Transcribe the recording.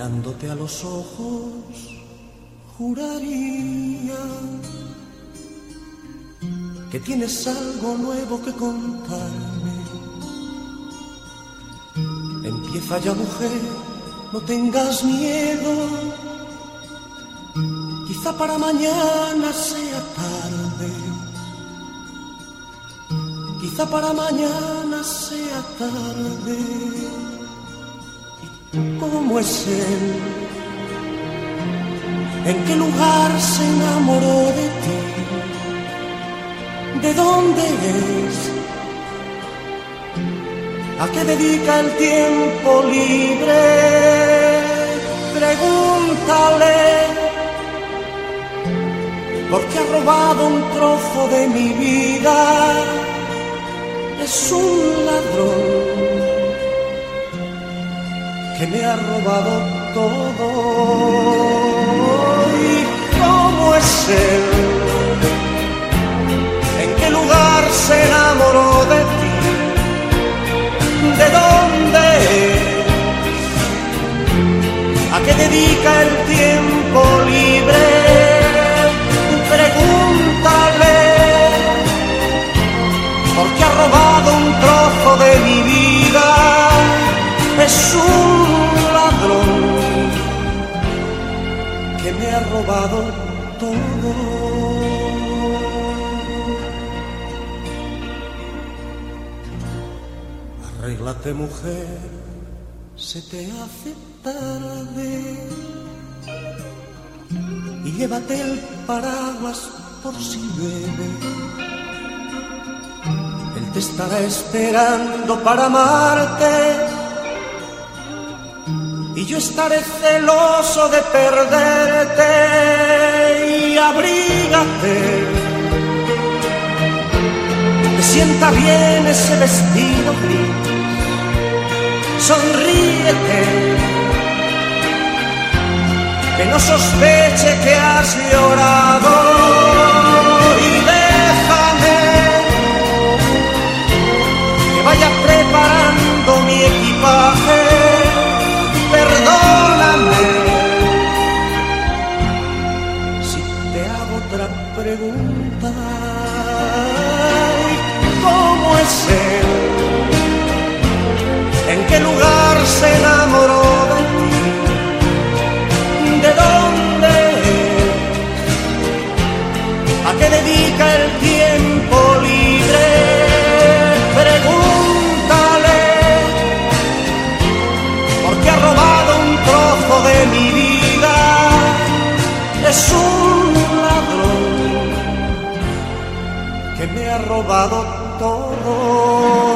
mirándote a los ojos, juraría que tienes algo nuevo que contarme. Empieza ya mujer, no tengas miedo, quizá para mañana sea tarde, quizá para mañana sea tarde. ¿Cómo es él? ¿En qué lugar se enamoró de ti? ¿De dónde es? ¿A qué dedica el tiempo libre? Pregúntale, porque ha robado un trozo de mi vida. Es un ladrón me ha robado todo. ¿Y cómo es él? ¿En qué lugar se enamoró de ti? ¿De dónde es? ¿A qué dedica el tiempo libre? Pregúntale, porque ha robado un trozo de mi vida. Es que me ha robado todo. Arréglate mujer, se te hace tarde y llévate el paraguas por si llueve. Él te estará esperando para amarte y yo estaré celoso de perderte y abrígate. Me sienta bien ese vestido gris, sonríete, que no sospeche que has llorado otra pregunta. ¿Cómo es él? que me ha robado todo.